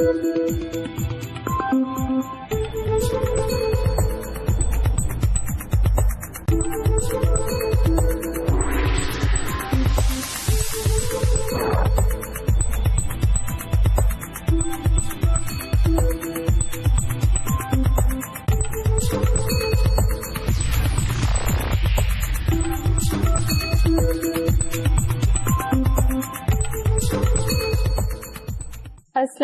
Thank you.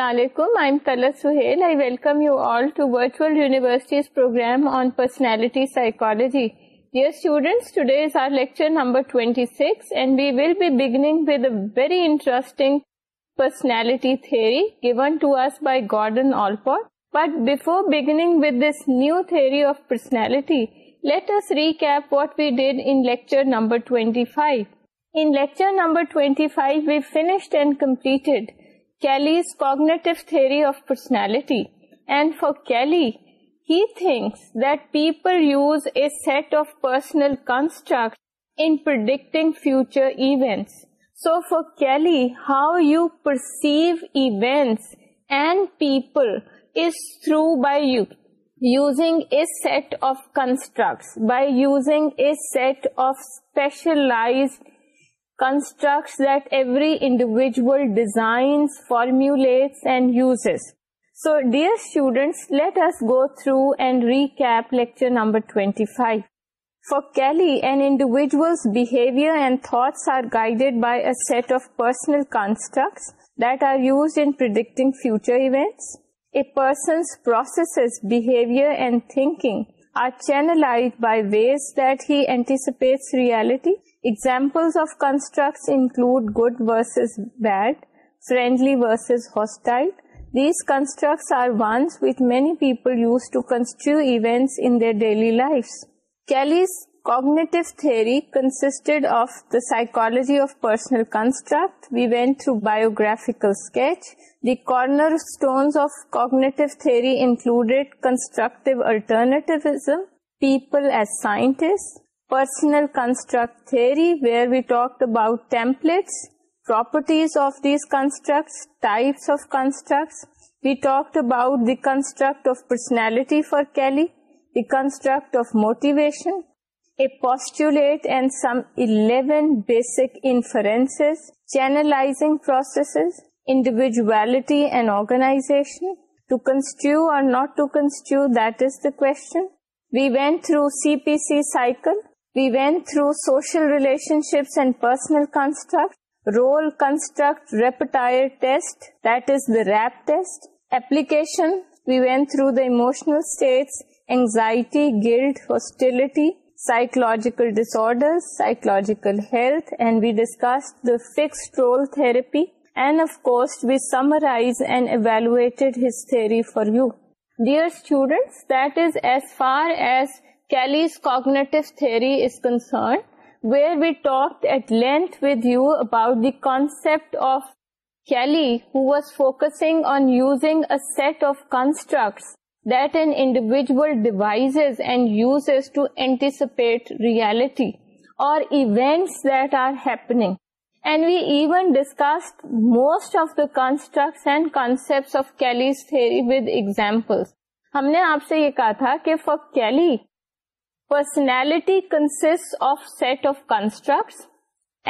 alaikum. I'm Tala Suhail. I welcome you all to Virtual University's program on Personality Psychology. Dear students, today is our lecture number 26 and we will be beginning with a very interesting personality theory given to us by Gordon Allport. But before beginning with this new theory of personality, let us recap what we did in lecture number 25. In lecture number 25, we finished and completed the Kelly's cognitive theory of personality. And for Kelly, he thinks that people use a set of personal constructs in predicting future events. So for Kelly, how you perceive events and people is through by using a set of constructs, by using a set of specialized constructs that every individual designs, formulates, and uses. So, dear students, let us go through and recap lecture number 25. For Kelly, an individual's behavior and thoughts are guided by a set of personal constructs that are used in predicting future events. A person's processes, behavior, and thinking are channelized by ways that he anticipates reality Examples of constructs include good versus bad, friendly versus hostile. These constructs are ones which many people use to construe events in their daily lives. Kelly's cognitive theory consisted of the psychology of personal construct. We went through biographical sketch. The cornerstones of cognitive theory included constructive alternativism, people as scientists, personal construct theory, where we talked about templates, properties of these constructs, types of constructs. We talked about the construct of personality for Kelly, the construct of motivation, a postulate and some 11 basic inferences, channelizing processes, individuality and organization. To construe or not to construe, that is the question. We went through CPC cycle, we went through social relationships and personal construct, role construct, repertoire test, that is the rap test, application. We went through the emotional states, anxiety, guilt, hostility, psychological disorders, psychological health, and we discussed the fixed role therapy. And of course, we summarized and evaluated his theory for you. Dear students, that is as far as concept of Kelly who was focusing on using set of constructs that and individual devises and use to anticipate reality اور events and we even discuss most of the construct and concept of Kelly's three with example ہم نے آپ سے یہ کہا تھا کہ for Kelly Personality consists of set of constructs,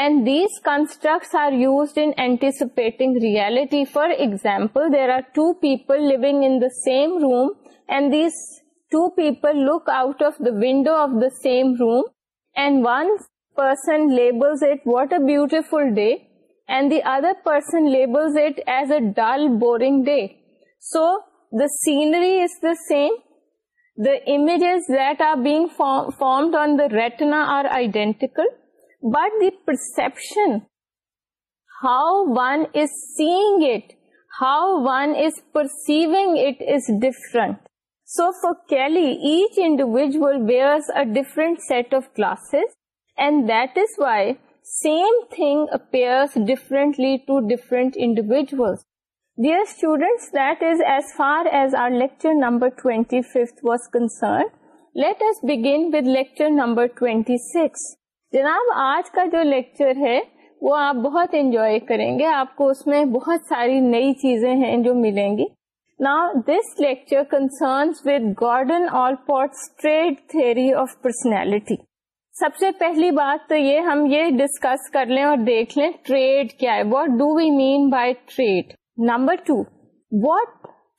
and these constructs are used in anticipating reality. For example, there are two people living in the same room, and these two people look out of the window of the same room, and one person labels it, "What a beautiful day," and the other person labels it as a dull, boring day. So the scenery is the same, the images that are being formed on the retina are identical, but the perception, how one is seeing it, how one is perceiving it is different. So for Kelly, each individual wears a different set of glasses, and that is why same thing appears differently to different individuals. Dear as that is as far as our lecture number Let fifth was with number number six جناب آج کا جو lecture ہے وہ آپ بہت enjoy کریں گے آپ کو اس میں بہت ساری نئی چیزیں ہیں جو ملیں گی نا this lecture Allport's with Gordon آل personality. سب سے پہلی بات تو یہ ہم یہ ڈسکس کر لیں اور دیکھ لیں ٹریڈ کیا ہے what do we mean by trait number two what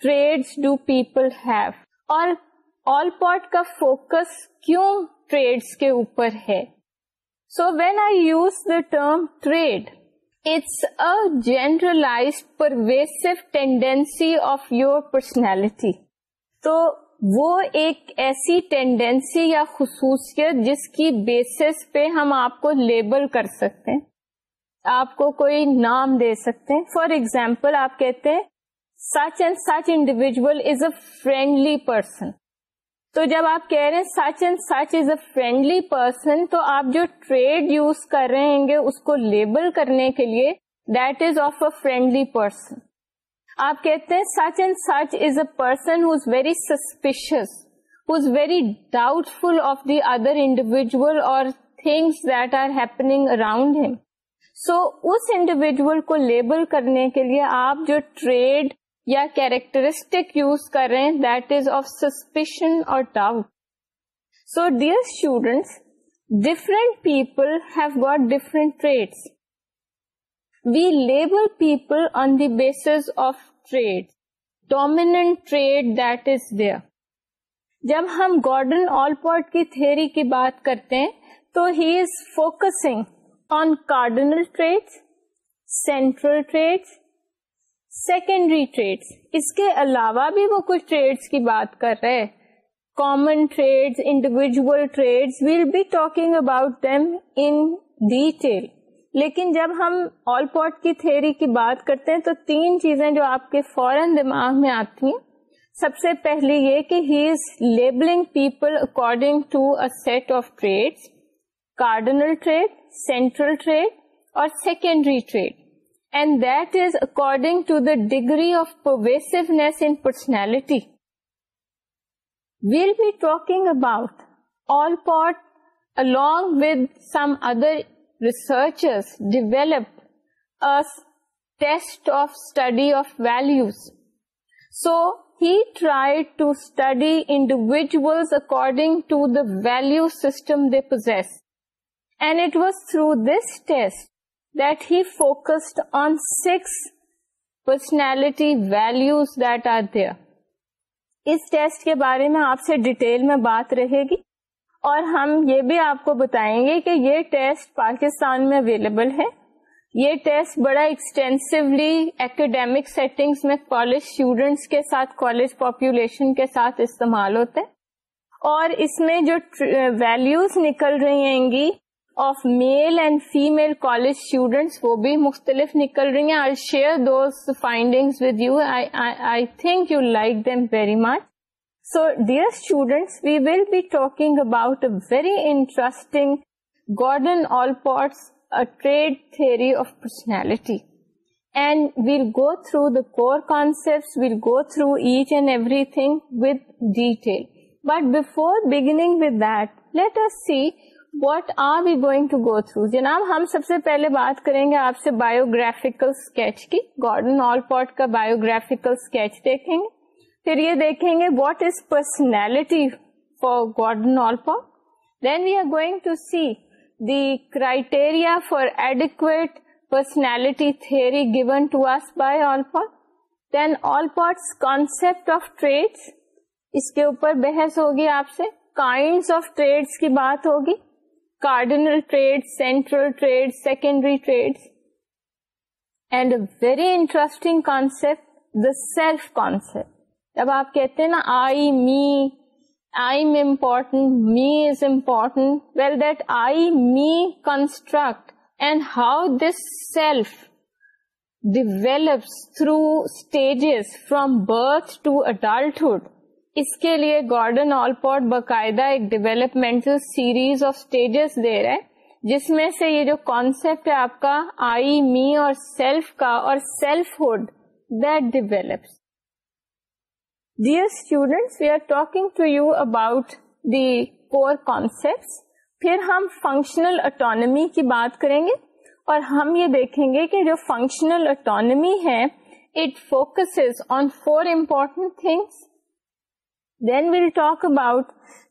trait do people have اور آل کا فوکس کیوں ٹریڈس کے اوپر ہے so when I use the term trait it's a generalize pervasive tendency of your personality تو وہ ایک ایسی ٹینڈینسی یا خصوصیت جس کی بیسس پہ ہم آپ کو لیبل کر سکتے ہیں آپ کو کوئی نام دے سکتے فار ایگزامپل آپ کہتے ہیں such and such individual is a friendly person تو جب آپ کہہ رہے ہیں such and such is a friendly person تو آپ جو ٹریڈ یوز کر رہے ہیں گے اس کو لیبل کرنے کے لیے that is of a friendly person آپ کہتے ہیں such and such is a person who is very suspicious very doubtful of the other individual اور things that are happening around ہم سو اس انڈیویجل کو لیبل کرنے کے لیے آپ جو ٹریڈ یا کیریکٹرسٹک یوز کر رہے ہیں دیٹ از آف سسپیشن اور doubt so dear students different people have got different traits we label people on the base of trait dominant trait that is there جب ہم گارڈن آل پورٹ کی theory کی بات کرتے ہیں تو he is focusing on cardinal traits central traits secondary traits اس کے علاوہ بھی وہ کچھ ٹریڈس کی بات کر رہے common trait individual trait we'll be talking about them in detail لیکن جب ہم آل پوٹ کی تھیری کی بات کرتے ہیں تو تین چیزیں جو آپ کے فوراً دماغ میں آتی ہیں سب سے پہلی یہ کہ he is labelling people according to a set of traits cardinal trait central trade or secondary trade, and that is according to the degree of pervasiveness in personality. We'll be talking about Allport along with some other researchers developed a test of study of values. So he tried to study individuals according to the value system they possess. And it was through this test that he focused on six personality values that are there اس test کے بارے میں آپ سے detail میں بات رہے گی اور ہم یہ بھی آپ کو بتائیں گے کہ یہ ٹیسٹ پاکستان میں اویلیبل ہے یہ ٹیسٹ بڑا ایکسٹینسولی ایکڈیمک سیٹنگز میں کالج اسٹوڈینٹس کے ساتھ کالج پاپولیشن کے ساتھ استعمال ہوتے اور اس میں جو ویلیوز نکل رہی ہیں گی of male and female college students وہ بھی مختلف نکل رہی ہیں very interesting good and all parts and we'll go through the concept we'll go through each and everything with detail but before beginning with that let's see what are we going to go through جناب ہم سب سے پہلے بات کریں گے آپ سے biographical sketch کی گارڈن آل پوٹ کا بایوگرافیکل اسکیچ دیکھیں گے پھر یہ دیکھیں گے what is personality for Gordon Allport then we are going to see the criteria for adequate personality three given to are by Allport then all اولپٹ concept of trait اس کے اوپر بحث ہوگی آپ سے کائنڈس آف ٹریڈس کی بات ہوگی cardinal trait central trait secondary trait and a very interesting concept the self concept جب آپ کہتے ہیں نا I me I am important me is important well that I me construct and how this self develops through stages from birth to adulthood اس کے لیے Gordon Allport باقاعدہ ایک ڈیولپمنٹل سیریز آف اسٹیجز دے رہے جس میں سے یہ جو کانسیپٹ ہے آپ کا آئی می اور سیلف کا اور selfhood that develop dear students we are talking to you about the core concept پھر ہم فنکشنل اٹانمی کی بات کریں گے اور ہم یہ دیکھیں گے کہ جو فنکشنل اٹانمی ہے it focus on four important things then we'll talk about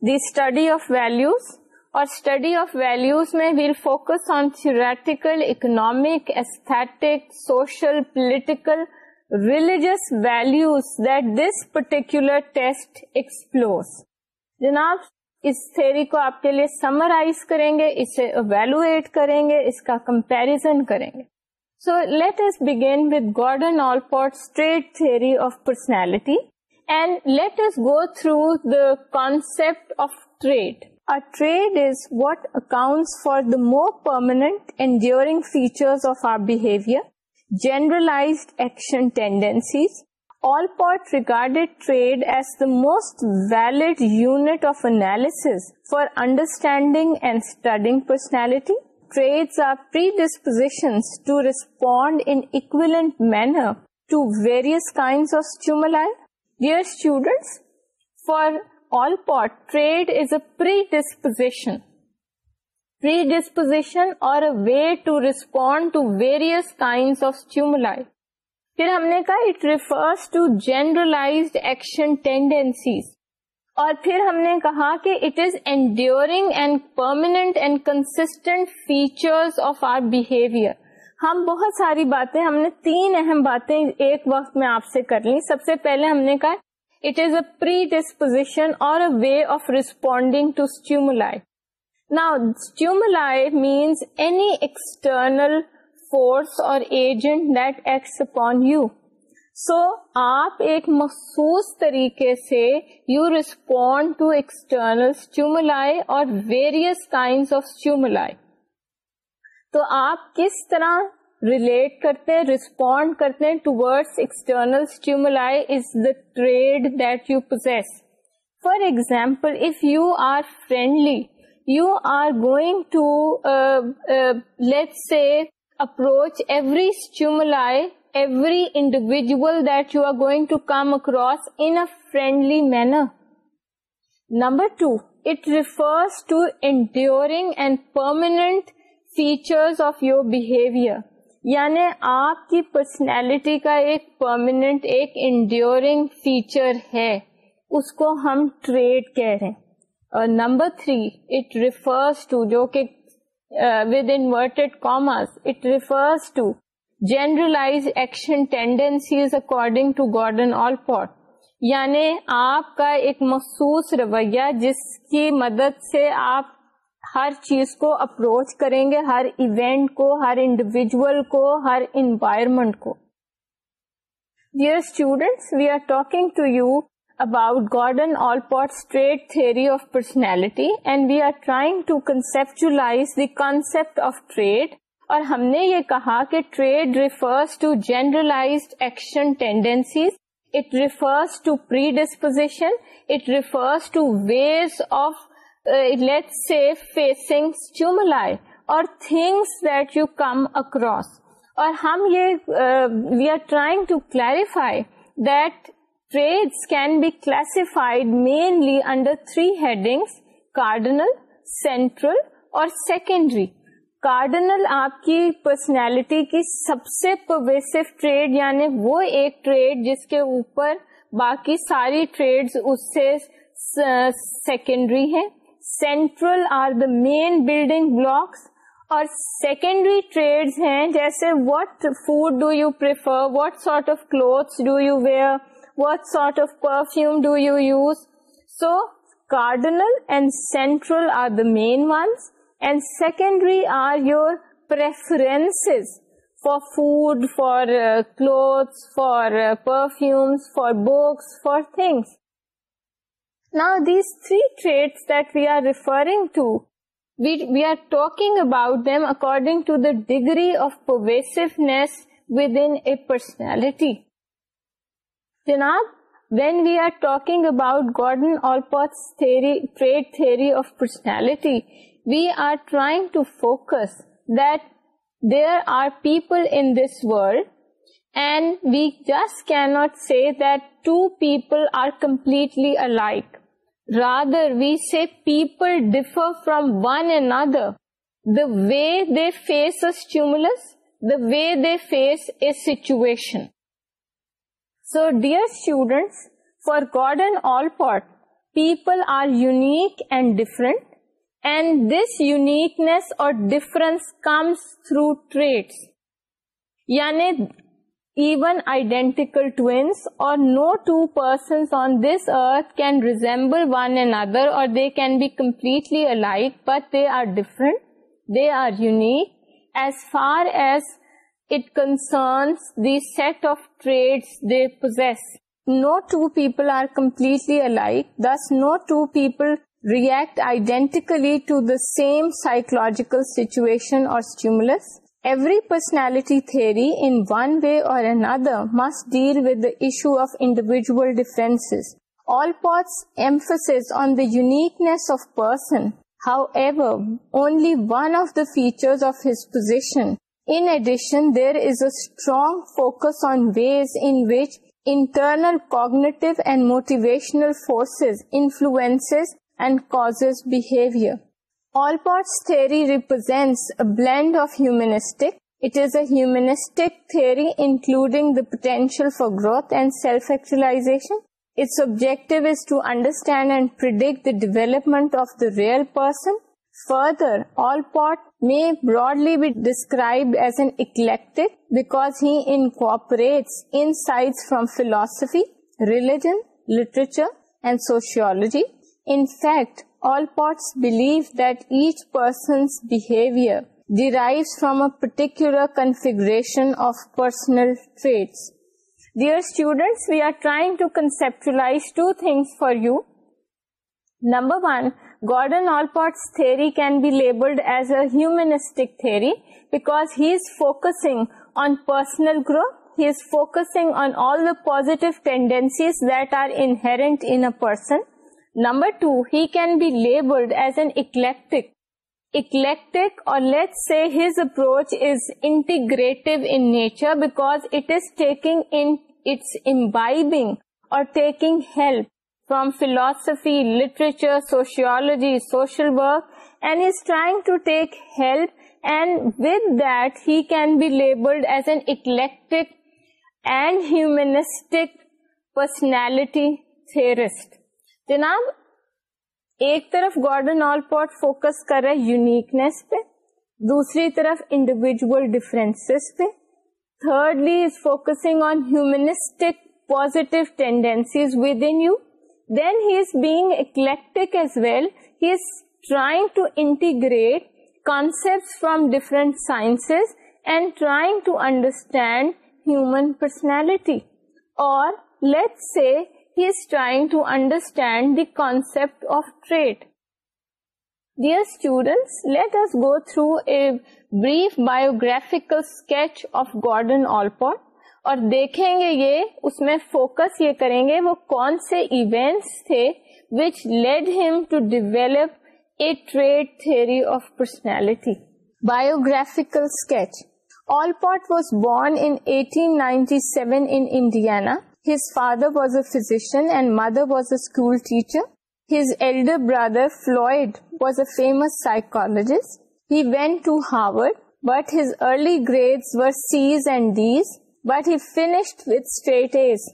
the study of values اور اسٹڈی آف ویلوز میں we'll focus on theoretical economic ایسے social political religious values that this particular test explore جناب اس theory کو آپ کے لیے summarize کریں گے اسے اویلویٹ کریں گے اس کا کمپیرزن کریں گے so let's begin with Gordon Allport's trait theory of personality And let us go through the concept of trade. A trade is what accounts for the more permanent, enduring features of our behavior, generalized action tendencies. Allport regarded trade as the most valid unit of analysis for understanding and studying personality. Traits are predispositions to respond in equivalent manner to various kinds of stimuli. Dear students for a trait is a a اور way to respond to various kind of پھر ہم نے کہا it refers to generalized action tendencies اور پھر ہم نے کہا کہ it is enduring and permanent and constant features of our behaviour ہم بہت ساری باتیں ہم نے تین اہم باتیں ایک وقت میں آپ سے کر لی سب سے پہلے ہم نے کہا it is a predisposition اور a way of responding to stimulus نا esteem means any external force اور agent that acts upon you so آپ ایک مخصوص طریقے سے یو ریسپونڈ ٹو ایکسٹرنل لائ اور ویریئس کائنڈ آف اسٹیوم تو آپ کس طرح ریلیٹ کرتے ہیں ریسپونڈ کرتے ہیں to external stimuli for example if you are friendly you are going to let see approach every stimuli every individual that you are going to come across in friendly manner number two it refers to enduring and permanent features of your behaviour یعنی آپ کی personality کا ایک permanent ایک enduring feature ہے اس کو ہم trait کہہ رہے اور number three it refers to جو کہ with commerce it refers to generalize action tendencies according to Gordon Allport یعنی آپ کا ایک مخصوص رویہ جس کی مدد سے آپ ہر چیز کو اپروچ کریں گے ہر ایونٹ کو ہر انڈیویجل کو ہر انوائرمنٹ کو dear students we are talking to you about Gordon Allport's trait theory of personality and we are trying to conceptualize the concept of trait اور ہم نے یہ کہا کہ trait refers to generalized action tendencies it refers to predisposition it refers to ways of let see fly اور secondary cardinal آپ کی personality کی سب سے پرویسو ٹریڈ یعنی وہ ایک ٹریڈ جس کے اوپر باقی ساری ٹریڈ اس سے سیکنڈری ہے central are the main building blocks اور سیکنڈری ٹریڈس ہیں جیسے what food do you prefer what sort of cloth do you wear what sort of perfume do you use so cardinal and central are the main ones and secondary are your preference for food for clothes for perfumes for books for things Now these three traits that we are referring to, we are talking about them according to the degree of pervasiveness within a personality. Janab, when we are talking about Gordon-Allport's theory, trait theory of personality, we are trying to focus that there are people in this world, and we just cannot say that two people are completely alike. Rather, we say people differ from one another. The way they face a stimulus, the way they face a situation. So, dear students, for Gordon Allport, people are unique and different, and this uniqueness or difference comes through traits. Yani even identical twins or no two persons on this earth can resemble one another or they can be completely alike, but they are different, they are unique as far as it concerns the set of traits they possess. No two people are completely alike, thus no two people react identically to the same psychological situation or stimulus. Every personality theory in one way or another must deal with the issue of individual differences. Allport's emphasis on the uniqueness of person, however, only one of the features of his position. In addition, there is a strong focus on ways in which internal cognitive and motivational forces influences and causes behavior. Allport's theory represents a blend of humanistic. It is a humanistic theory including the potential for growth and self-actualization. Its objective is to understand and predict the development of the real person. Further, Allport may broadly be described as an eclectic because he incorporates insights from philosophy, religion, literature, and sociology. In fact, Allpotts believe that each person's behavior derives from a particular configuration of personal traits. Dear students, we are trying to conceptualize two things for you. Number one, Gordon Allpott's theory can be labeled as a humanistic theory because he is focusing on personal growth. He is focusing on all the positive tendencies that are inherent in a person. Number two he can بیبل اور جناب ایک طرف Gordon Allport focus کر رہا ہے uniqueness پہ دوسری طرف انڈیویجل ڈفرینس پہ thirdly is focusing on humanistic positive tendencies within you then he is being eclectic as well he is trying to integrate concept from different sciences and trying to understand human personality اور late سے اور دیکھیں گے یہ اس میں focus یہ کریں گے وہ کون سے ایونٹس تھے which lead him to develop a trait theory of personality biographical sketch Allport was born eighteen ninety seven His father was a physician and mother was a school teacher. His elder brother Floyd was a famous psychologist. He went to Harvard, but his early grades were C's and D's, but he finished with straight A's.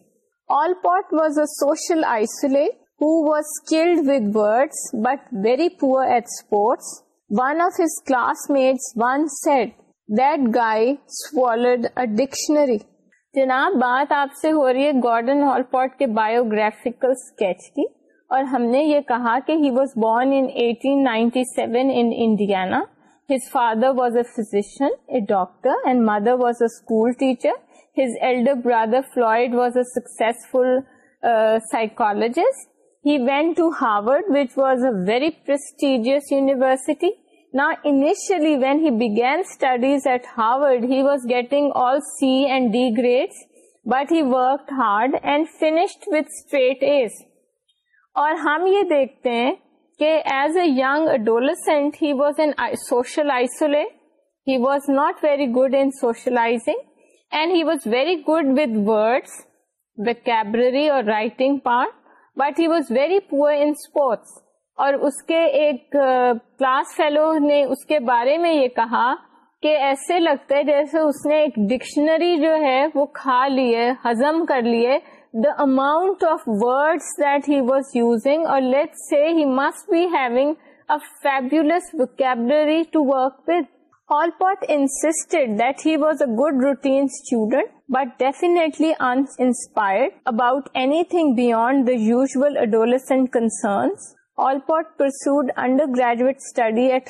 Allport was a social isolate who was skilled with words but very poor at sports. One of his classmates once said, "That guy swallowed a dictionary." جناب بات آپ سے ہو رہی ہے garden گارڈنٹ کے biographical sketch کی اور ہم نے یہ کہا کہ he was born in in 1897 Indiana his father was a physician a doctor and mother was a school teacher his elder brother Floyd was a successful psychologist he went to Harvard which was a very prestigious university but heard and found as اور ہم یہ دیکھتے ہیں کہ as a young adolescent he was in social isolate he was not very good انوشلاگ and he was very good with word vocabulary اور writing part but he was very poor اور اس کے ایک کلاس فیلو نے اس کے بارے میں یہ کہا کہ ایسے لگتا ہے جیسے اس نے ایک ڈکشنری جو ہے وہ کھا لیے ہزم کر لیے the amount of words was using اور لیٹ سے he must be having a fabulous vocabulary to work with Allport instead that he was a good routine student but definitely inspired about anything beyond the usual adolescent concerns day of their meeting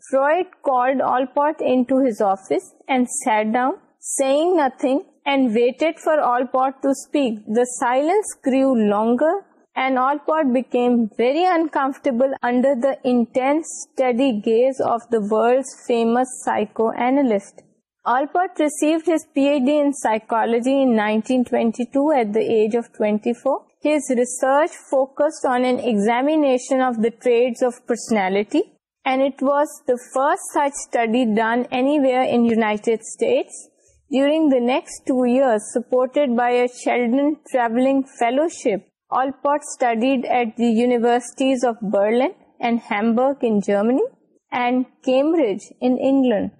fluid called Allport Anas office and sat down saying nothing and waited for Allport to speak the silence grew longer and Allport became very uncomfortable under the intense, steady gaze of the world's famous psychoanalyst. Allport received his Ph.D. in psychology in 1922 at the age of 24. His research focused on an examination of the traits of personality, and it was the first such study done anywhere in United States. During the next 2 years, supported by a Sheldon Traveling Fellowship, studied studied at the universities of Berlin and Hamburg in Germany and in England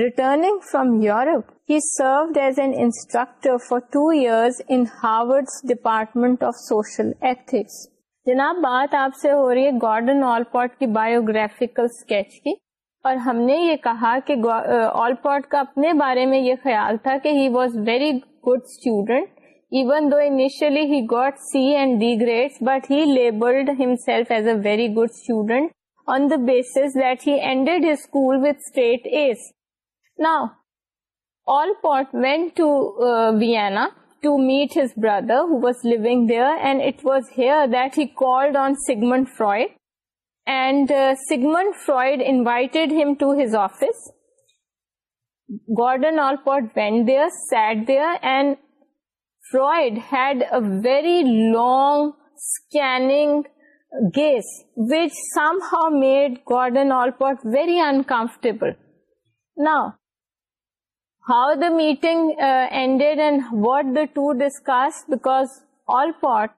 Returning from Europe he served as an instructor for two years in Harvard department of social Ethics. جناب بات آپ سے ہو رہی ہے Gordon Allport کی biographical sketch کی اور ہم نے یہ کہا کہ آلپورٹ کا اپنے بارے میں یہ خیال تھا کہ he was very good student even though initially got C and D grade but had help as a very good student on the base school was now went to Vienna to meet his brothers لگ then it was Hare the card on Sigmund Freud and Sigmund Freud and who his office Gordon Allport went this said then Freud had a very long scanning gaze, which somehow made Gordon Allport very uncomfortable. Now, how the meeting uh, ended and what the two discussed, because Allport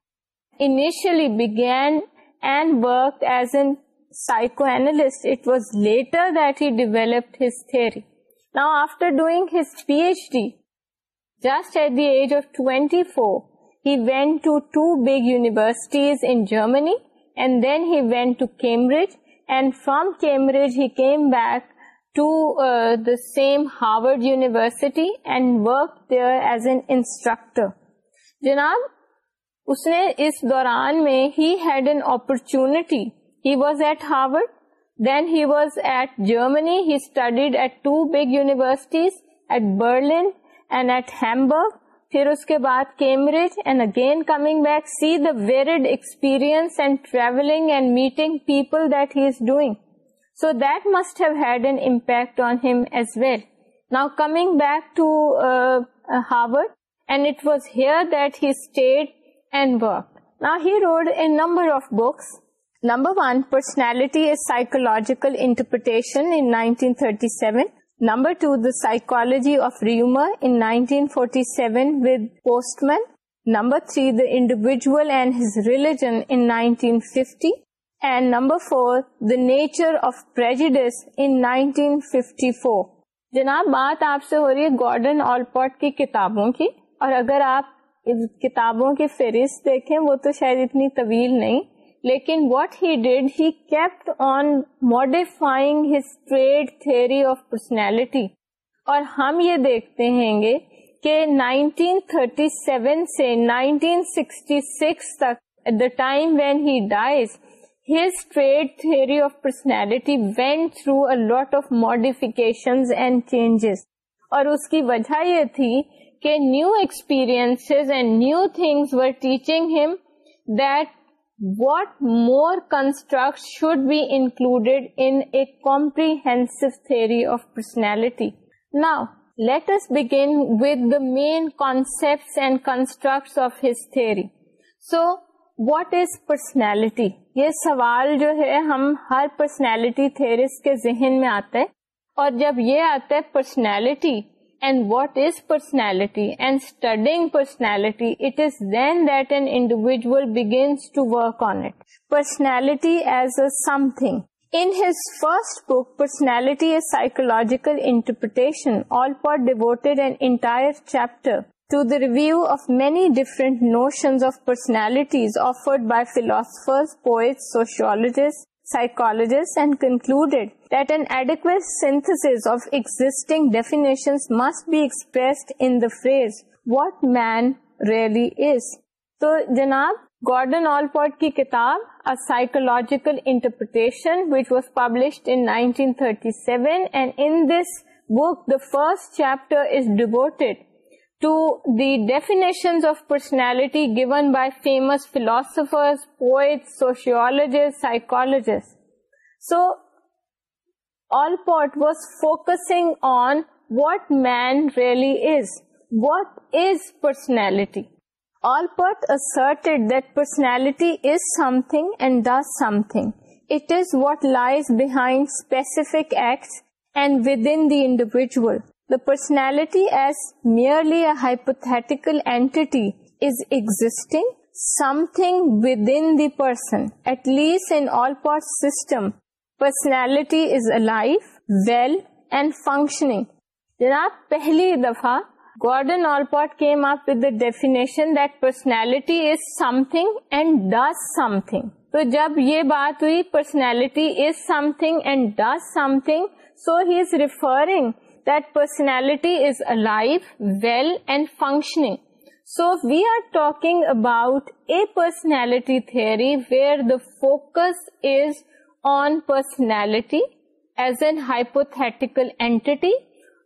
initially began and worked as a psychoanalyst. It was later that he developed his theory. Now, after doing his PhD, just at the age of twenty four he went to two big universities Germany and then he went to Cambridge and from Cambridge him back to the same Harvard university and work there as an instructor جناب اس نے اس دوران میں had an opportunity was at Harvard then he was at Germany he studied at two big universities at Berlin and at پھر اس کے بعد meeting people so that must had him as well now coming back to and it was here that he wrote a number of books number one personality is psychological in 1937 number two the psychology of rumour in nineteen forty seven with Postman number three the individual and religion in nineteen fifty and number four the nature of prejudice in nineteen fifty four جناب بات آپ سے ہو رہی ہے garden Allport کی کتابوں کی اور اگر آپ کتابوں کی فہرست دیکھیں وہ تو شاید اتنی طویل نہیں لیکن what he did he kept on modifying his trait theory of personality اور ہم یہ دیکھتے ہیں گے کہ 1937 سے 1966 تک at the time when he dies his trait theory personality went through lot of modification and changes اور اس کی وجہ یہ تھی کہ new experience and new things were teaching him that what more construct should be included theory of of personality now us begin with the main concept and construct of his theory. So what is personality یہ سوال جو ہے ہم ہر personality تھریس کے ذہن میں آتے ہیں اور جب یہ آتا ہے personality and what is personality, and studying personality, it is then that an individual begins to work on it. Personality as a something. In his first book, Personality a Psychological Interpretation, Allport devoted an entire chapter to the review of many different notions of personalities offered by philosophers, poets, sociologists, phrase what man really is تو جناب Gordon Allport کی کتاب logical interpretation which was publish in nineteen thirty seven this book the first chapter is devoted to the definitions of personality given by famous philosophers, poets, sociologists, psychologists. So, Allport was focusing on what man really is. What is personality? Allport asserted that personality is something and does something. It is what lies behind specific acts and within the individual. Personality as nearly a hypothetical entity is existing something with in the person at least in some personality is a life well and functioning یا پہلی دفعہ Gordon Allport came up with the definition that personality is something and does something تو جب یہ بات ہوئی personality is something and does something so he is referring that personality is alive, well, and functioning. So if we are talking about a personality theory where the focus is on personality as an hypothetical entity,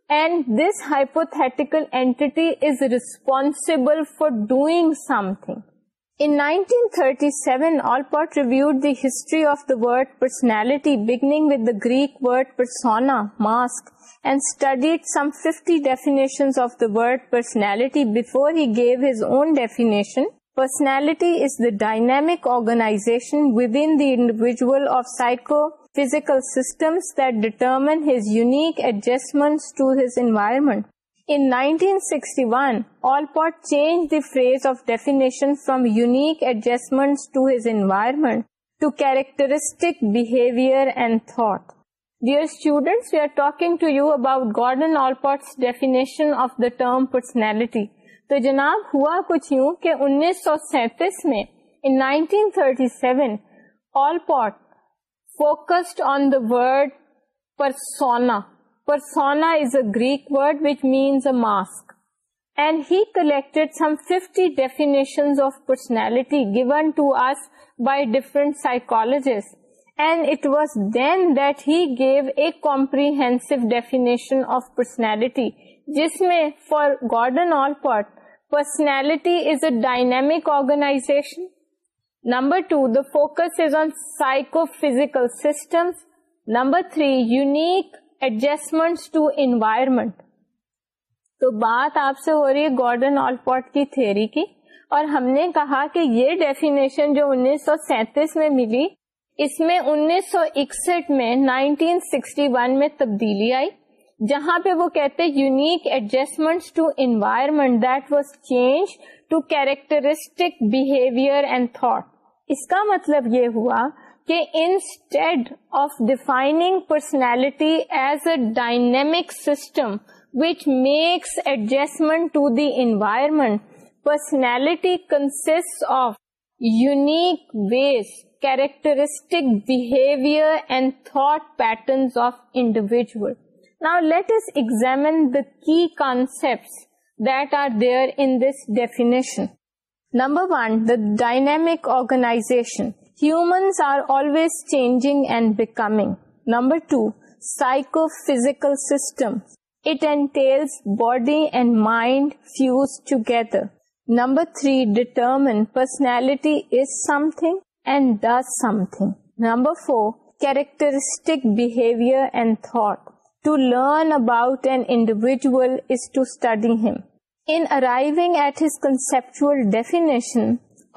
and this hypothetical entity is responsible for doing something. In 1937, Allport reviewed the history of the word personality, beginning with the Greek word persona, mask, and studied some 50 definitions of the word personality before he gave his own definition. Personality is the dynamic organization within the individual of psychophysical systems that determine his unique adjustments to his environment. جناب ہوا کچھ یوں کہ انیس سو سینتیس میں سونا Persona is a Greek word which means a mask. And he collected some 50 definitions of personality given to us by different psychologists. And it was then that he gave a comprehensive definition of personality. Jisme, for Gordon Allport, personality is a dynamic organization. Number 2, the focus is on psychophysical systems. Number 3, unique adjustment to environment تو بات آپ سے ہو رہی ہے گورڈنٹ کی theory کی اور ہم نے کہا کہ یہ ڈیفینیشن جو انیس سو سینتیس میں ملی اس میں انیس سو اکسٹھ میں نائنٹین سکسٹی ون میں تبدیلی آئی جہاں پہ وہ کہتے unique adjustment to environment that was change to characteristic behaviour and thought اس کا مطلب یہ ہوا Ki instead of defining personality as a dynamic system which makes adjustment to the environment, personality consists of unique ways, characteristic behavior and thought patterns of individual. Now let us examine the key concepts that are there in this definition. Number one, the dynamic organization. Humans are always changing and becoming. Number two, psychophysical system. It entails body and mind fused together. Number three, determine personality is something and does something. Number four, characteristic behavior and thought. To learn about an individual is to study him. In arriving at his conceptual definition,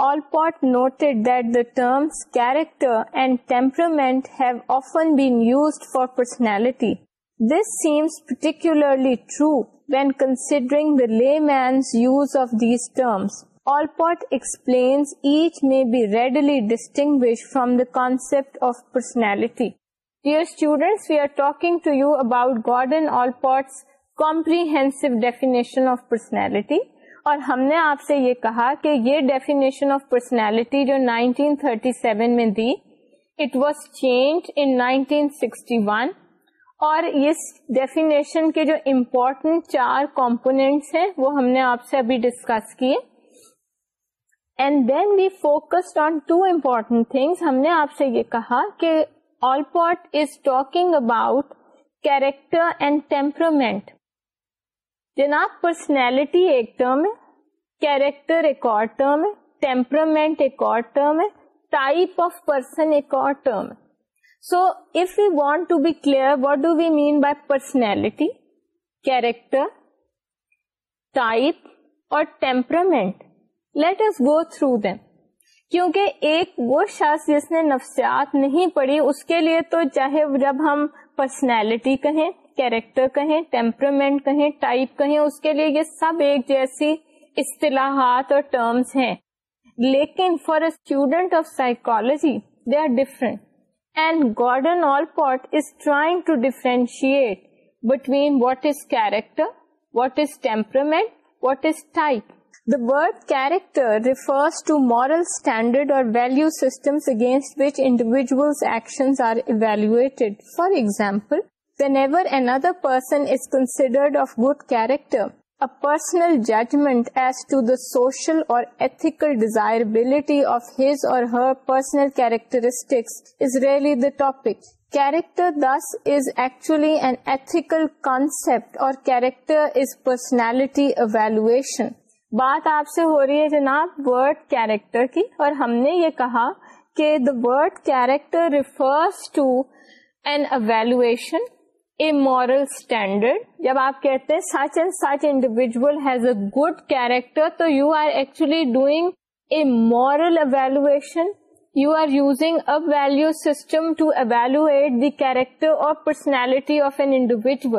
Allport noted that the terms character and temperament have often been used for personality. This seems particularly true when considering the layman's use of these terms. Allport explains each may be readily distinguished from the concept of personality. Dear students, we are talking to you about Gordon Allport's comprehensive definition of personality. اور ہم نے آپ سے یہ کہا کہ یہ definition of personality جو 1937 میں دی اٹ واز چینج ان 1961 اور اس ڈیفینیشن کے جو امپورٹنٹ چار کمپونیٹس ہیں وہ ہم نے آپ سے ابھی ڈسکس کیے and then we focused on two important things ہم نے آپ سے یہ کہا کہ Allport is talking about character and temperament جناب پرسنالٹی ایک ٹرم ہے کیریکٹر ایک اور ٹرم ہے ٹیمپرمنٹ ایک اور ٹرم ہے ٹائپ آف پرسن ایک اور ٹرم ہے so if you want to be clear what do we mean by personality character type اور temperament let us go through them کیونکہ ایک وہ شخص جس نے نفسیات نہیں پڑھی اس کے لیے تو چاہے جب ہم پرسنالٹی کہیں کیریکٹر کہیں ٹیمپرمنٹ کہیں ٹائپ کہیں اس کے لیے یہ سب ایک جیسی اصطلاحات اور ٹرمز ہیں لیکن for a student of psychology they are different and Gordon Allport is trying to differentiate between what is character what is temperament what is type The word character refers to moral standard or value systems against which individuals' actions are evaluated. For example, person is other of of good character a personal judgement as to the social اور ethical of of his or her personal characteristics really the topic character this is actually an ethical concept اور character is personality evaluation بات آپ سے ہو رہی ہے جناب word character کی اور ہم نے یہ کہا کہ the word character refers to an evaluation moral standard جب آپ کہتے ہیں such and such individual has a good character تو you are actually doing a moral evaluation you are using value system to the character اور personality of an individual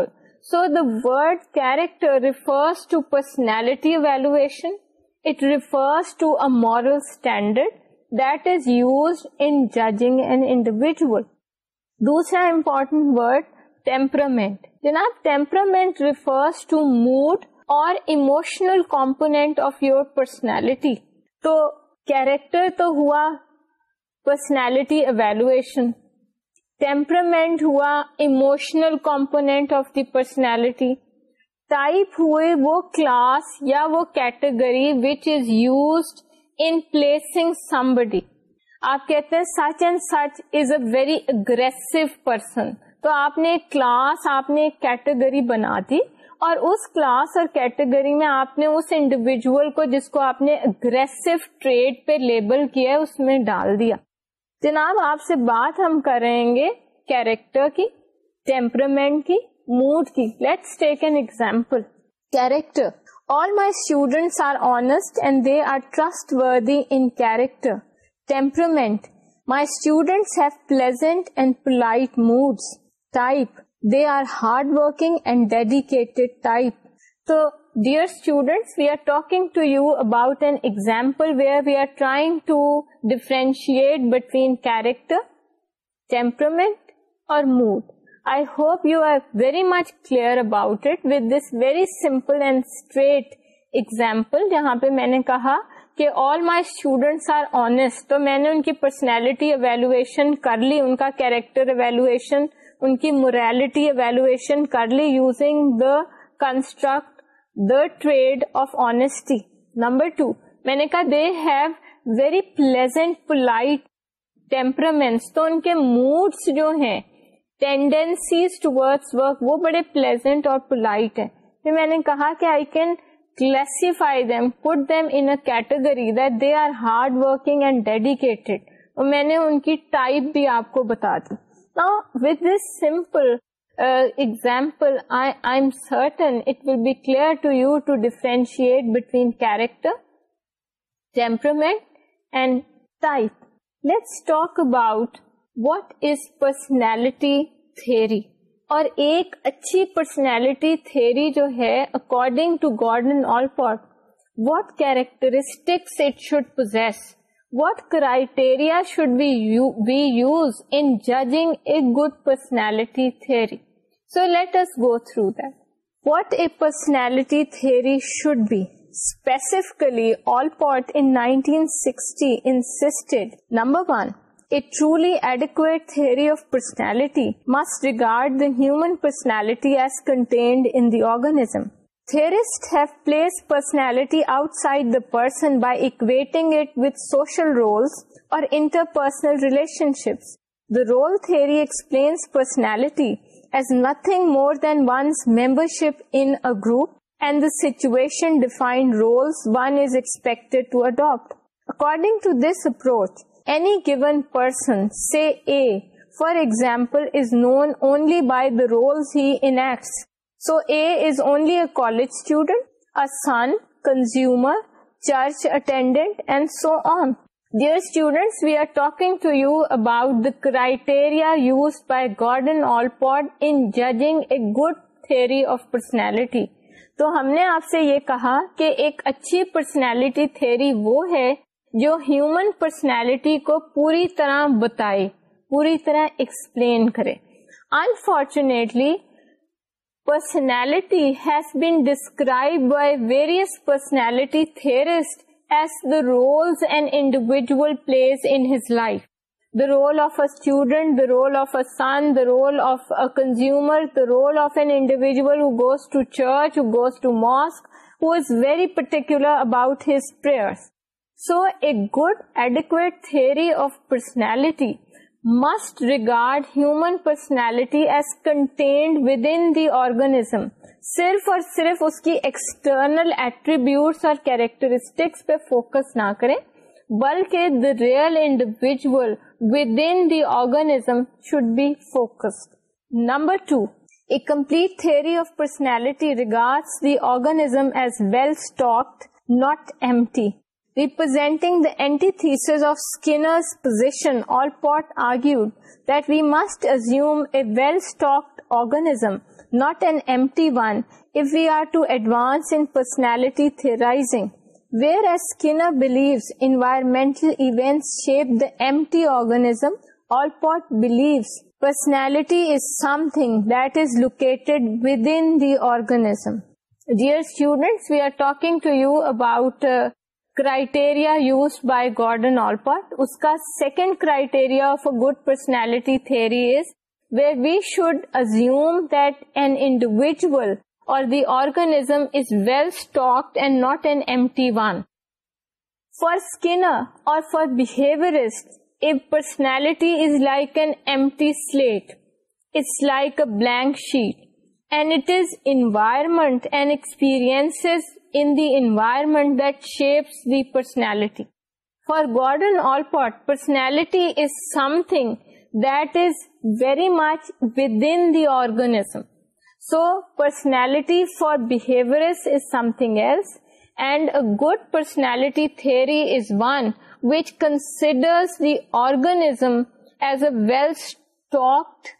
so the word character refers to personality evaluation it refers to a moral standard that is use individual دوسرا important word temperament جناب temperament refers to mood اور اموشنلپونیٹ of your personality تو character تو ہوا personality evaluation temperament ہوا اموشنلپونیٹ of the personality type ہوئے وہ class یا وہ category which is use in placing somebody آپ کہتے ہیں such and such is a very aggressive person تو آپ نے ایک کلاس آپ نے ایک کیٹیگری بنا دی اور اس کلاس اور کیٹیگری میں آپ نے اس انڈیویجل کو جس کو آپ نے اگریسو ٹریڈ پہ لیبل کیا ہے اس میں ڈال دیا جناب آپ سے بات ہم کریں گے کیریکٹر کی ٹیمپرمنٹ کی موڈ کی let's take an example character all my students are honest and they are trustworthy in character temperament my students have pleasant and پولا moods type they are hard working and dedicate type تو dear student we are talking to you about an example where we are trying to differentiate between character temperament اور mood I hope you have very much clear about it with this very simple and straight example جہاں پہ میں نے کہا کہ all my students are honest تو میں نے ان کی پرسنالٹی ایویلوشن کر لی ان کا کیریکٹر اویلویشن ان کی موریلٹی ایویلویشن کر لی using the construct the trait of honesty number two میں نے کہا دے ہیو ویری پلیزنٹ پلاٹرمینٹس تو ان کے موڈس جو ہیں ٹینڈینسیز ٹو ورڈ وہ بڑے پلیزنٹ اور پولاٹ ہیں پھر میں نے کہا کہ I can classify them put them in category that they are hard working and dedicated اور میں نے ان کی ٹائپ بھی آپ کو بتا دی with this simple certain it will be clear to you to differentiate between character temperament and type. Let's talk about what is personality theory. اور ایک اچھی پرسنالٹی تھیری جو ہے according to Gordon Allport what characteristics it should possess What criteria should we use in judging a good personality theory? So let us go through that. What a personality theory should be. Specifically, Allport in 1960 insisted, number one, a truly adequate theory of personality must regard the human personality as contained in the organism. Roles اور interpersonal as nothing more than one's membership in group and the defined defined roles one is to adapt according to this approach any given person say a for example is known only by the roles he enacts. So a is only a college student son consumer church attendant and so on dear students we are talking to you about the criteria used by Gordon Allport in judging a good theory of personality تو ہم نے آپ سے یہ کہا کہ ایک اچھی پرسنالٹی تھری وہ ہے جو ہیومن پرسنالٹی کو پوری طرح بتائے پوری طرح ایکسپلین کرے unfortunately personality has been described by various personality theorists as the roles an individual plays in his life. The role of a student, the role of a son, the role of a consumer, the role of an individual who goes to church, who goes to mosque, who is very particular about his prayers. So a good, adequate theory of personality must regard human personality as contained within the organism صرف اور صرف اس کی external attributes اور characteristics پہ focus نہ کریں بلکہ the real individual with in the organism should be focused number two a complete theory of personality regard the organism as well stock not empty representing the antithesis of Skinner's position, Allport argued that we must assume a well-stocked organism, not an empty one, if we are to advance in personality theorizing. Whereas Skinner believes environmental events shape the empty organism, Allport believes personality is something that is located within the organism. Dear students, we are talking to you about uh, criteria used by Gordon Allport اس کا second criteria of a good personality theory is where we should assume that an individual or the organism is well stock and not an empty one for Skinner or for behaviourist a personality is like an empty slate it's like a blank sheet and it is environment and experience in the environment that shapes the personality. For Gordon Allport, personality is something that is very much within the organism. So, personality for behaviorists is something else, and a good personality theory is one which considers the organism as a well-stocked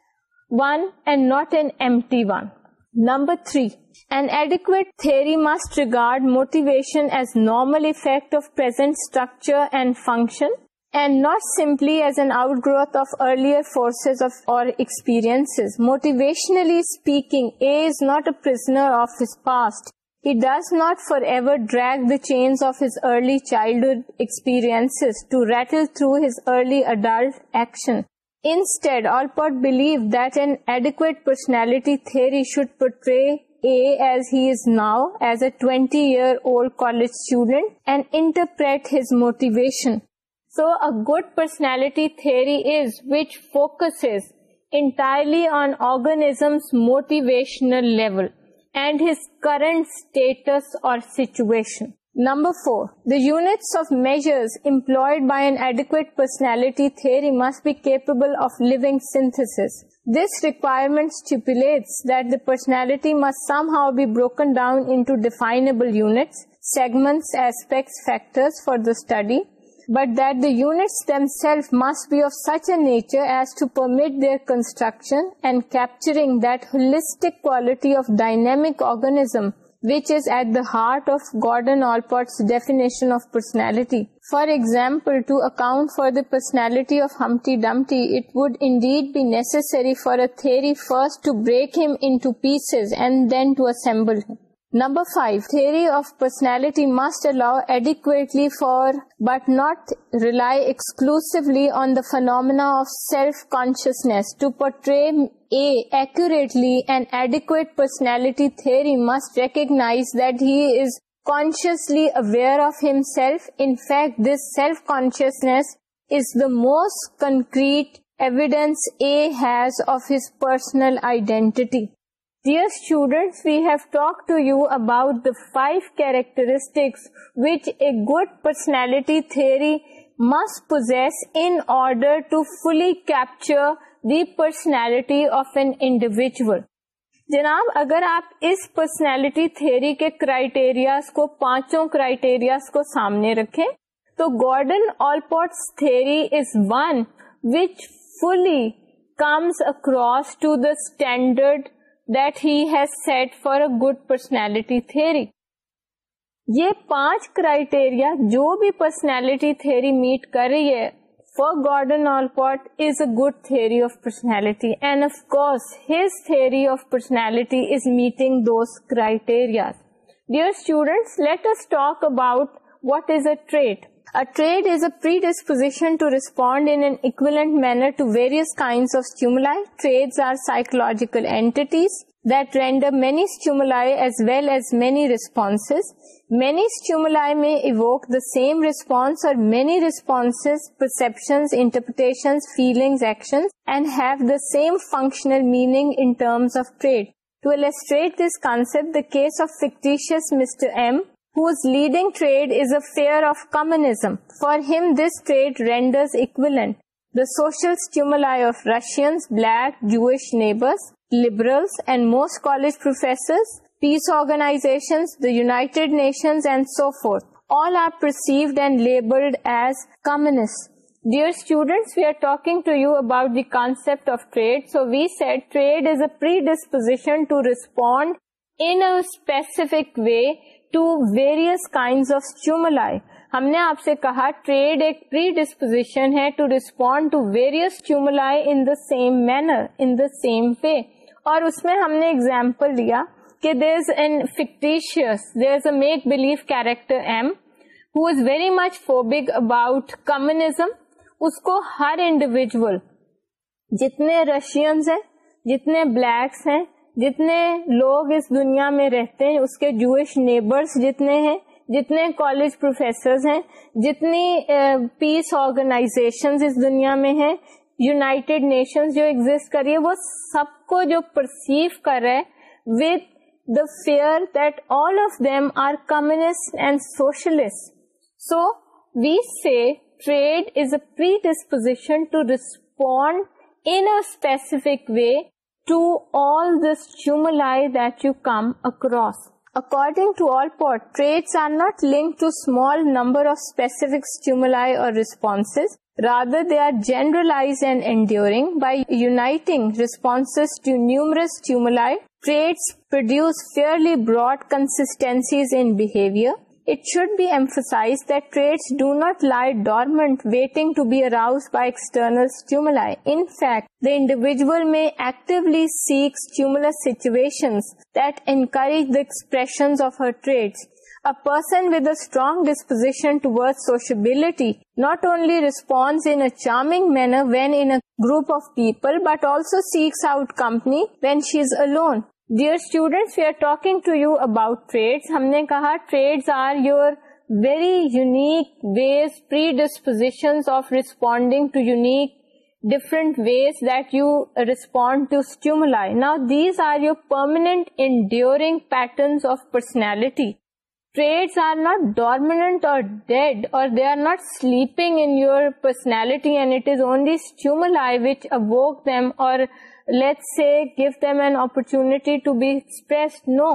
one and not an empty one. Number 3, an adequate theory must regard motivation as normal effect of present structure and function, and not simply as an outgrowth of earlier forces or experiences. Motivationally speaking, A is not a prisoner of his past. He does not forever drag the chains of his early childhood experiences to rattle through his early adult action. Instead, Allport believed that an adequate personality theory should portray a, as he is now, as a 20-year-old college student, and interpret his motivation. So a good personality theory is which focuses entirely on organism's motivational level and his current status or situation. Number 4, the units of measures employed by an adequate personality theory must be capable of living synthesis. This requirement stipulates that the personality must somehow be broken down into definable units, segments, aspects, factors for the study, but that the units themselves must be of such a nature as to permit their construction and capturing that holistic quality of dynamic organism which is at the heart of Gordon Allport's definition of personality. For example, to account for the personality of Humpty Dumpty, it would indeed be necessary for a theory first to break him into pieces and then to assemble him. Number 5, theory of personality must allow adequately for but not rely exclusively on the phenomena of self-consciousness. To portray accurately an adequate personality, theory must recognize that he is consciously aware of himself. In fact, this self-consciousness is the most concrete evidence A has of his personal identity. Dear students, we have talked to you about the five characteristics which a good personality theory must possess in order to fully capture the personality of an individual. جناب اگر آپ اس personality theory کے criterias کو پانچوں criterias کو سامنے رکھیں تو Gordon Allport's theory is one which fully comes across to the standard set set for good personality theory. یہ پانچ کرائٹیریا جو بھی پرسنالٹی تھیری میٹ کر رہی ہے for Gordon Allport is a good theory of personality and of course his theory of personality is meeting those criteria dear students let's talk about what is a trait A trait is a predisposition to respond in an equivalent manner to various kinds of stimuli. Traits are psychological entities that render many stimuli as well as many responses. Many stimuli may evoke the same response or many responses, perceptions, interpretations, feelings, actions, and have the same functional meaning in terms of trait. To illustrate this concept, the case of fictitious Mr. M whose leading trade is a fear of communism. For him, this trait renders equivalent the social stimuli of Russians, black, Jewish neighbors, liberals, and most college professors, peace organizations, the United Nations, and so forth. All are perceived and labeled as communists. Dear students, we are talking to you about the concept of trade. So we said trade is a predisposition to respond in a specific way to various kind of چوم ہم نے آپ سے کہا trait ایک predisposition ہے to respond to various the same manner in the same way اور اس میں ہم نے ایگزامپل دیا کہ there is an fictitious there is a make believe character M who is very much phobic about کمزم اس کو ہر انڈیویجل جتنے رشینز ہیں جتنے بلیکس ہیں جتنے لوگ اس دنیا میں رہتے ہیں اس کے جتنے ہیں جتنے کالج پروفیسرز ہیں جتنی پیس آرگنائزیشن اس دنیا میں ہیں یوناٹیڈ نیشن جو اگزٹ کریے وہ سب کو جو پرسیو کر رہے with the fear that all of them are communist and socialist so we see trait is a predisposition to respond specific way to all the stimuli that you come across. According to Allport, traits are not linked to small number of specific stimuli or responses. Rather, they are generalized and enduring. By uniting responses to numerous stimuli, traits produce fairly broad consistencies in behavior. It should be emphasized that traits do not lie dormant, waiting to be aroused by external stimuli. In fact, the individual may actively seek stimulus situations that encourage the expressions of her traits. A person with a strong disposition towards sociability not only responds in a charming manner when in a group of people, but also seeks out company when she is alone. Dear students we are talking to you about trait ہم نے کہا trait are your very unique ways predisposition of responding to unique different ways that you respond to stimuli like these are your permanent enduring patterns of personality traits are not dormant or dead or they are not sleeping in your personality and it is only stimuli which evoke them or let's say, give them an opportunity to be expressed. No.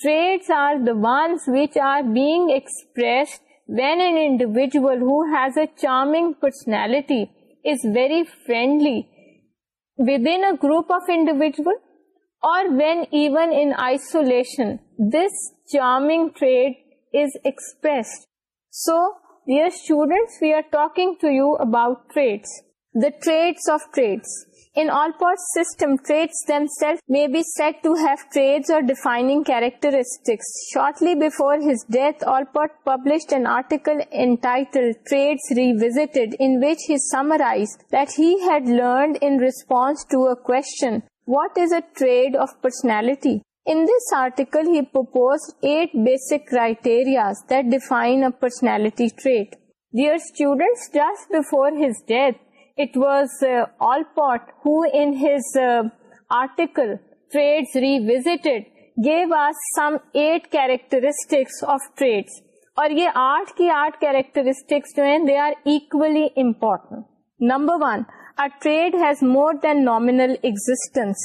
Traits are the ones which are being expressed when an individual who has a charming personality is very friendly within a group of individuals, or when even in isolation, this charming trait is expressed. So, dear students, we are talking to you about traits, the traits of traits. Trait of personality in this article he criterias that define a personality trait dear students just before his death trait revisit یہ وا some eight characteristics of traits اور یہ آٹھ کی آٹھ characteristics جو ہیں they are equally important number one a trait has more than nominal existence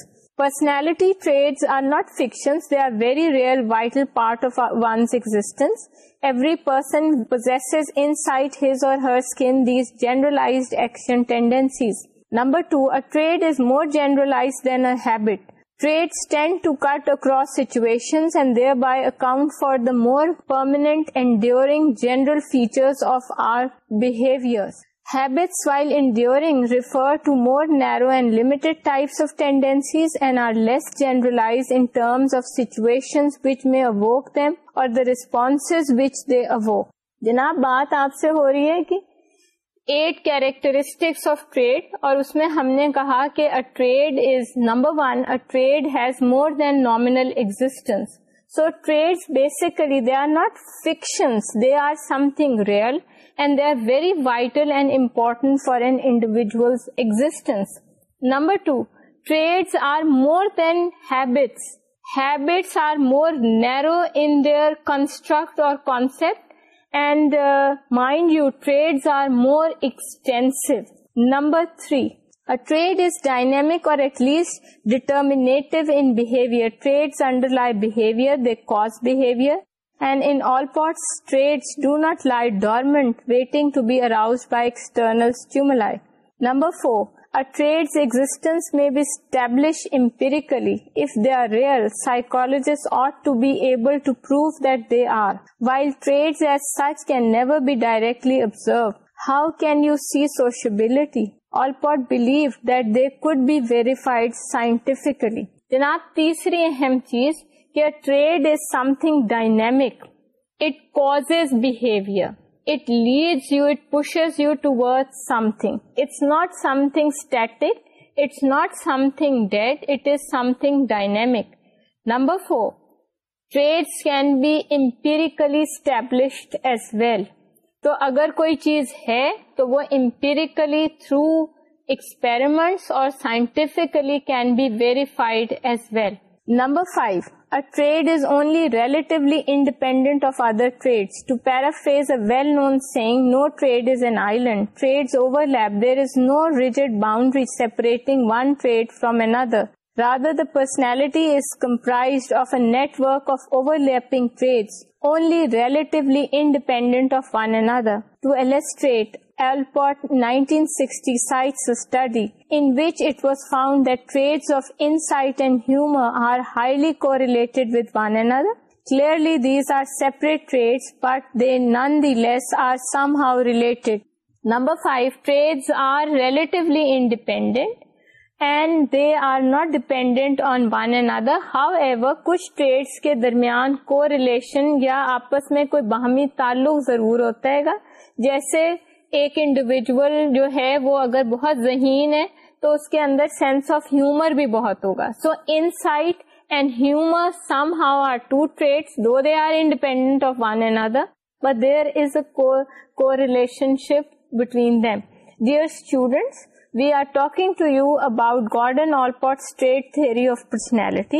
Personality traits are not fictions. They are very real, vital part of one's existence. Every person possesses inside his or her skin these generalized action tendencies. Number two, a trait is more generalized than a habit. Traits tend to cut across situations and thereby account for the more permanent, enduring general features of our behaviors. habits while enduring refer to more narrow and limited types of and are less generalized in terms of situations which may evoke them or the responses which they evoke. جناب بات آپ سے ہو رہی ہے at characteristics of trait اور اس میں ہم نے کہا کہ trait is number one a trait has more than nominal existence so trait basically they are not fictions they are something real and they are very vital and important for an individual's existence. Number two, traits are more than habits. Habits are more narrow in their construct or concept, and uh, mind you, traits are more extensive. Number three, a trait is dynamic or at least determinative in behavior. Traits underlie behavior, they cause behavior. And انٹس trait do not light waiting to be aroused number فورزٹینس may be establish empirically if they are real psychologist ought to be able to that they are while trait as such can never be directly observe how can you see sociability Allport believe that they could be verified scientifically تیسری اہم چیز کہ trait is something dynamic it cause behaviour it leads you it pushes you toward something it's not something static it's not something dead it is something dynamic number four trait can be empirically established as well تو اگر کوئی چیز ہے تو وہ empirically through experiments اور scientifically can be verified as well number five A trade is only relatively independent of other trades. To paraphrase a well-known saying, no trade is an island. Trades overlap. There is no rigid boundary separating one trade from another. Rather, the personality is comprised of a network of overlapping trades, only relatively independent of one another. To illustrate, number five trait are relatively independent and they are not dependent on one and other however کچھ traits کے درمیان کو relation یا آپس میں کوئی باہمی تعلق ضرور ہوتا ہے گا جیسے ایک انڈیویجول جو ہے وہ اگر بہت ذہین ہے تو اس کے اندر سینس آف ہیومر بھی بہت ہوگا so insight and humour somehow are two trait though they are independent of one and other but there is a co relationship between them dear students we are talking to you about Gordon Allport's trait گوڈنٹ of personality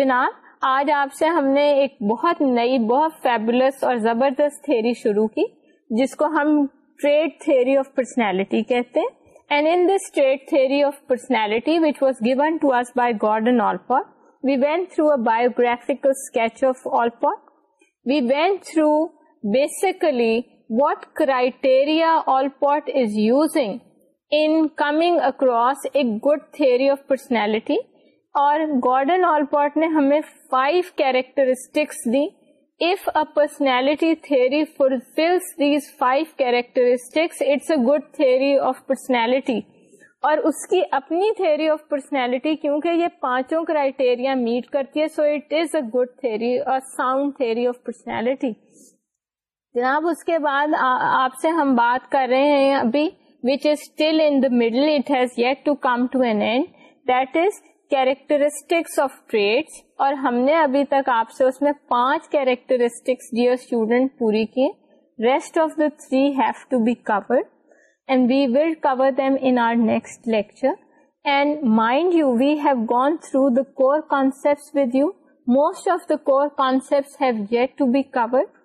جناب آج آپ سے ہم نے ایک بہت نئی بہت فیبولس اور زبردست تھیری شروع کی جس کو ہم کہتے ہیں what in coming across a good theory of personality اور گارڈن آل پورٹ نے ہمیں فائیو کیریکٹرسٹکس دی if a personality theory fulfills these five characteristics, it's a good theory of personality. اور اس کی اپنی تھیئری آف پرسنالٹی کیونکہ یہ پانچوں کرائٹیریا میٹ کرتی ہے so it is a good theory اور ساؤنڈ تھیئری آف پرسنالٹی جناب اس کے بعد آپ سے ہم بات کر رہے ہیں ابھی which is still in the middle it has yet to come to an end that is characteristics of traits اور ہم نے ابھی تک آپ سے اس میں پانچ کیریکٹرسٹکس ڈیئر اسٹوڈینٹ پوری کی rest of the three have to be cover and we will cover them in our next lecture and mind you we have gone through the core concept with you most of the core concept have to be concepts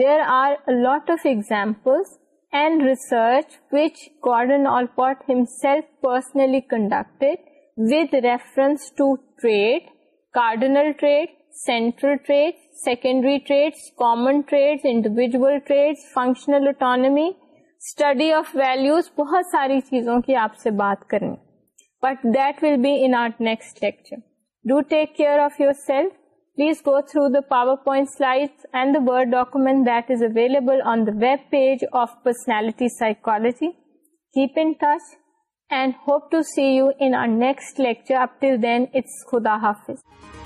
there are lot of examples and research which Gordon ward himself personally conducted with reference to trait cardinal trait central trait secondary trait common trait individual trait functional autonomy study of values بہت ساری چیزوں کی آپ سے بات کریں but that will be in our next lecture do take care of yourself please go through the PowerPoint slide and بر document that is available on the web page of personality psychology keep in touch and hope to see you in next lecture up till then it's خدا حافظ